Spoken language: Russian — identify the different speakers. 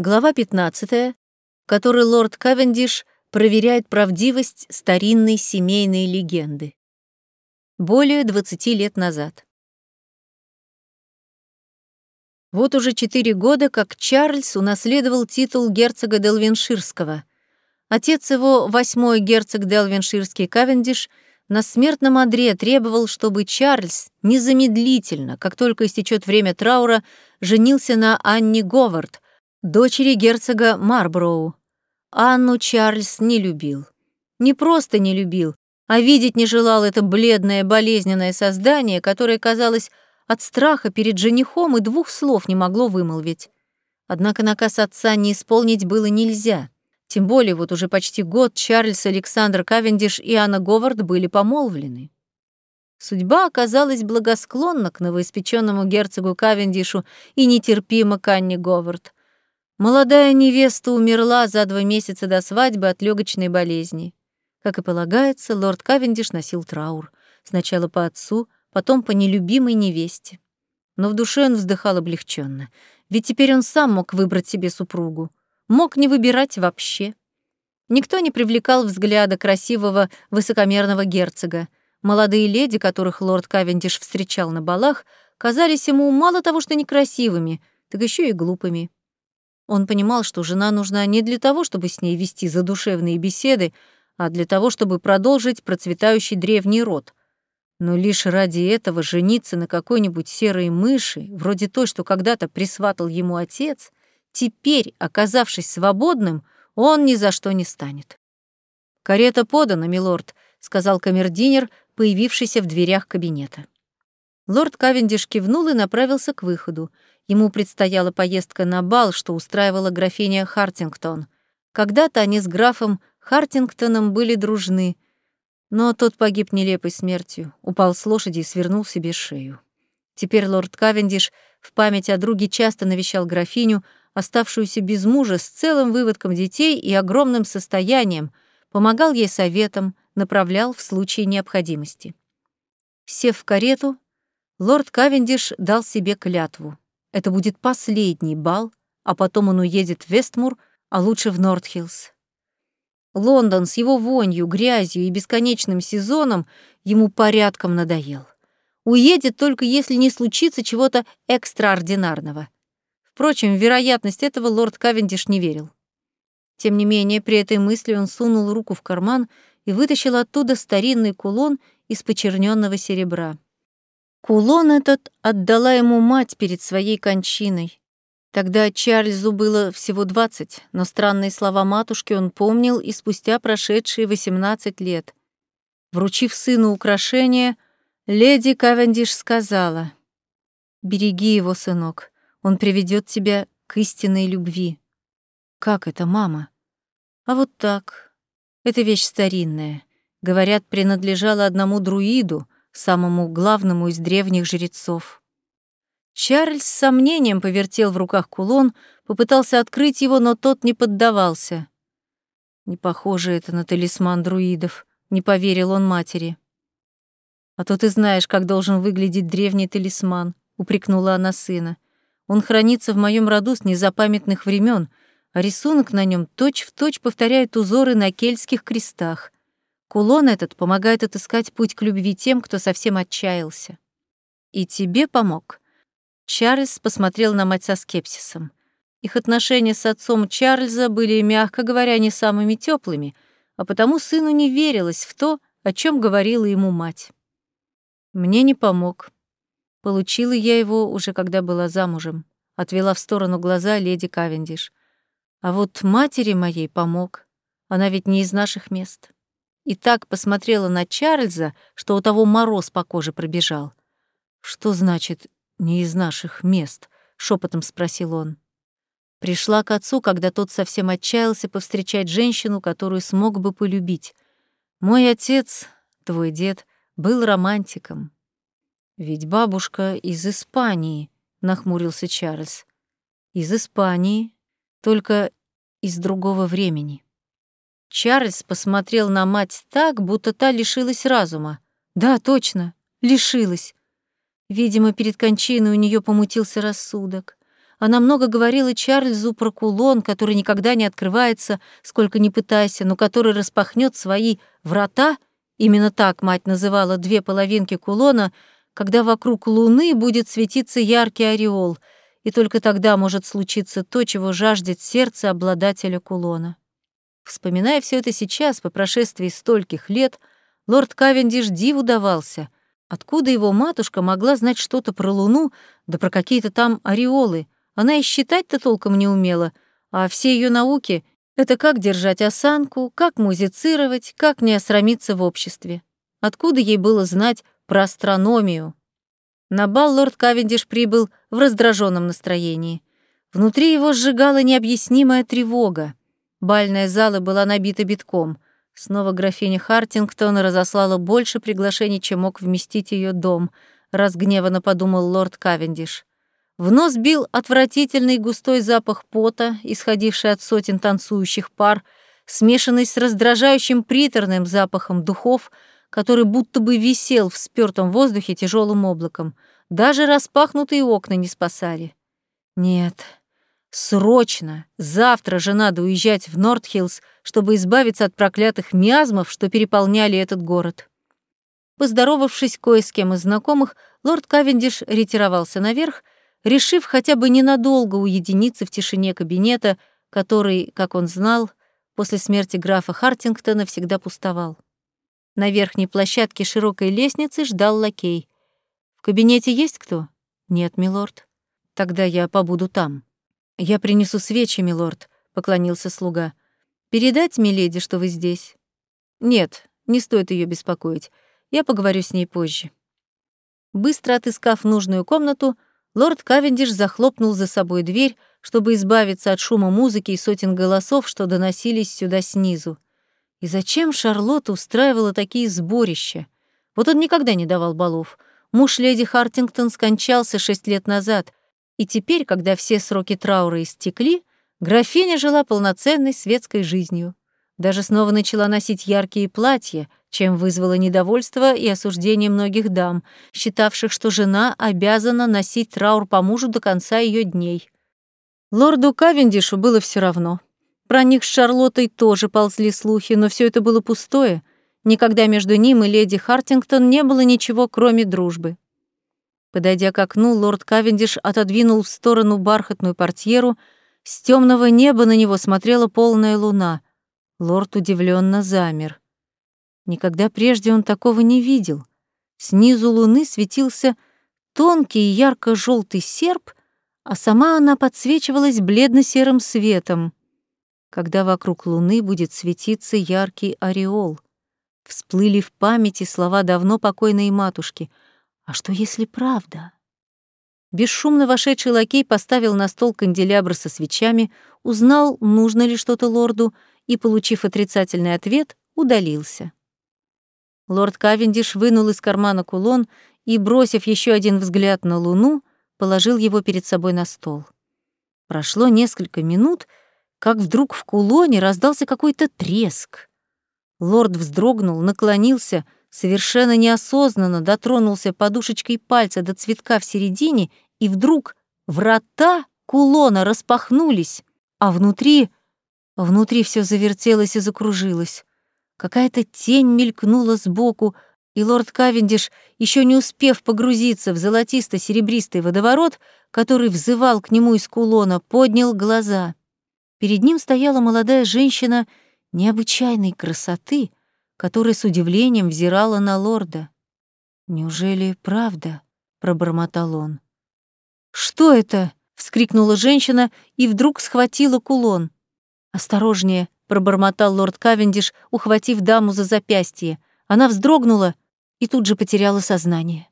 Speaker 1: Глава 15, в которой лорд Кавендиш проверяет правдивость старинной семейной легенды. Более 20 лет назад. Вот уже четыре года, как Чарльз унаследовал титул герцога Делвинширского. Отец его, восьмой герцог Делвинширский Кавендиш, на смертном одре требовал, чтобы Чарльз незамедлительно, как только истечет время траура, женился на Анне Говард — дочери герцога Марброу. Анну Чарльз не любил. Не просто не любил, а видеть не желал это бледное болезненное создание, которое, казалось, от страха перед женихом и двух слов не могло вымолвить. Однако наказ отца не исполнить было нельзя. Тем более вот уже почти год Чарльз Александр Кавендиш и Анна Говард были помолвлены. Судьба оказалась благосклонна к новоиспеченному герцогу Кавендишу и нетерпима к Анне Говард. Молодая невеста умерла за два месяца до свадьбы от легочной болезни. Как и полагается, лорд Кавендиш носил траур. Сначала по отцу, потом по нелюбимой невесте. Но в душе он вздыхал облегченно, ведь теперь он сам мог выбрать себе супругу. Мог не выбирать вообще. Никто не привлекал взгляда красивого высокомерного герцога. Молодые леди, которых лорд Кавендиш встречал на балах, казались ему мало того, что некрасивыми, так еще и глупыми. Он понимал, что жена нужна не для того, чтобы с ней вести задушевные беседы, а для того, чтобы продолжить процветающий древний род. Но лишь ради этого жениться на какой-нибудь серой мыши, вроде той, что когда-то присватал ему отец, теперь, оказавшись свободным, он ни за что не станет. «Карета подана, милорд», — сказал камердинер, появившийся в дверях кабинета. Лорд Кавендиш кивнул и направился к выходу. Ему предстояла поездка на бал, что устраивала графиня Хартингтон. Когда-то они с графом Хартингтоном были дружны, но тот погиб нелепой смертью, упал с лошади и свернул себе шею. Теперь лорд Кавендиш в память о друге часто навещал графиню, оставшуюся без мужа с целым выводком детей и огромным состоянием, помогал ей советом, направлял в случае необходимости. Сев в карету, лорд Кавендиш дал себе клятву. Это будет последний бал, а потом он уедет в Вестмур, а лучше в Нортхиллз. Лондон с его вонью, грязью и бесконечным сезоном ему порядком надоел. Уедет только если не случится чего-то экстраординарного. Впрочем, в вероятность этого лорд Кавендиш не верил. Тем не менее, при этой мысли он сунул руку в карман и вытащил оттуда старинный кулон из почерненного серебра. Кулон этот отдала ему мать перед своей кончиной. Тогда Чарльзу было всего двадцать, но странные слова матушки он помнил и спустя прошедшие восемнадцать лет. Вручив сыну украшение, леди Кавендиш сказала, «Береги его, сынок, он приведет тебя к истинной любви». «Как это, мама?» «А вот так. Это вещь старинная. Говорят, принадлежала одному друиду, самому главному из древних жрецов. Чарльз с сомнением повертел в руках кулон, попытался открыть его, но тот не поддавался. Не похоже это на талисман друидов, не поверил он матери. А то ты знаешь, как должен выглядеть древний талисман, упрекнула она сына. Он хранится в моем роду с незапамятных времен, а рисунок на нем точь-в-точь повторяет узоры на кельтских крестах. Кулон этот помогает отыскать путь к любви тем, кто совсем отчаялся. И тебе помог. Чарльз посмотрел на мать со скепсисом. Их отношения с отцом Чарльза были, мягко говоря, не самыми теплыми, а потому сыну не верилось в то, о чем говорила ему мать. Мне не помог. Получила я его уже когда была замужем, отвела в сторону глаза леди Кавендиш. А вот матери моей помог. Она ведь не из наших мест и так посмотрела на Чарльза, что у того мороз по коже пробежал. «Что значит «не из наших мест»?» — шепотом спросил он. Пришла к отцу, когда тот совсем отчаялся повстречать женщину, которую смог бы полюбить. Мой отец, твой дед, был романтиком. Ведь бабушка из Испании, нахмурился Чарльз. Из Испании, только из другого времени. Чарльз посмотрел на мать так, будто та лишилась разума. Да, точно, лишилась. Видимо, перед кончиной у нее помутился рассудок. она много говорила Чарльзу про кулон, который никогда не открывается, сколько ни пытайся, но который распахнет свои врата, именно так мать называла две половинки кулона, когда вокруг луны будет светиться яркий ореол, и только тогда может случиться то, чего жаждет сердце обладателя кулона. Вспоминая все это сейчас, по прошествии стольких лет, лорд Кавендиш диву давался — Откуда его матушка могла знать что-то про Луну, да про какие-то там ореолы? Она и считать-то толком не умела, а все ее науки — это как держать осанку, как музицировать, как не осрамиться в обществе. Откуда ей было знать про астрономию? На бал лорд Кавендиш прибыл в раздраженном настроении. Внутри его сжигала необъяснимая тревога. Бальная зала была набита битком — Снова графиня Хартингтон разослала больше приглашений, чем мог вместить ее дом, разгневанно подумал лорд Кавендиш. В нос бил отвратительный густой запах пота, исходивший от сотен танцующих пар, смешанный с раздражающим приторным запахом духов, который будто бы висел в спёртом воздухе тяжелым облаком. Даже распахнутые окна не спасали. Нет, Срочно! Завтра же надо уезжать в Нортхиллз, чтобы избавиться от проклятых миазмов, что переполняли этот город. Поздоровавшись кое с кем из знакомых, лорд Кавендиш ретировался наверх, решив хотя бы ненадолго уединиться в тишине кабинета, который, как он знал, после смерти графа Хартингтона всегда пустовал. На верхней площадке широкой лестницы ждал лакей. «В кабинете есть кто?» «Нет, милорд. Тогда я побуду там». «Я принесу свечи, милорд», — поклонился слуга. «Передать миледи, что вы здесь?» «Нет, не стоит ее беспокоить. Я поговорю с ней позже». Быстро отыскав нужную комнату, лорд Кавендиш захлопнул за собой дверь, чтобы избавиться от шума музыки и сотен голосов, что доносились сюда снизу. И зачем Шарлотта устраивала такие сборища? Вот он никогда не давал балов. Муж леди Хартингтон скончался шесть лет назад, и теперь, когда все сроки траура истекли, графиня жила полноценной светской жизнью. Даже снова начала носить яркие платья, чем вызвало недовольство и осуждение многих дам, считавших, что жена обязана носить траур по мужу до конца ее дней. Лорду Кавендишу было все равно. Про них с Шарлоттой тоже ползли слухи, но все это было пустое. Никогда между ним и леди Хартингтон не было ничего, кроме дружбы. Подойдя к окну, лорд Кавендиш отодвинул в сторону бархатную портьеру. С темного неба на него смотрела полная луна. Лорд удивленно замер. Никогда прежде он такого не видел. Снизу луны светился тонкий ярко желтый серп, а сама она подсвечивалась бледно-серым светом. Когда вокруг луны будет светиться яркий ореол. Всплыли в памяти слова давно покойной матушки — а что, если правда? Бесшумно вошедший лакей поставил на стол канделябр со свечами, узнал, нужно ли что-то лорду, и, получив отрицательный ответ, удалился. Лорд Кавендиш вынул из кармана кулон и, бросив еще один взгляд на луну, положил его перед собой на стол. Прошло несколько минут, как вдруг в кулоне раздался какой-то треск. Лорд вздрогнул, наклонился — совершенно неосознанно дотронулся подушечкой пальца до цветка в середине, и вдруг врата кулона распахнулись, а внутри... Внутри все завертелось и закружилось. Какая-то тень мелькнула сбоку, и лорд Кавендиш, еще не успев погрузиться в золотисто-серебристый водоворот, который взывал к нему из кулона, поднял глаза. Перед ним стояла молодая женщина необычайной красоты, которая с удивлением взирала на лорда. «Неужели правда?» — пробормотал он. «Что это?» — вскрикнула женщина и вдруг схватила кулон. «Осторожнее!» — пробормотал лорд Кавендиш, ухватив даму за запястье. Она вздрогнула и тут же потеряла сознание.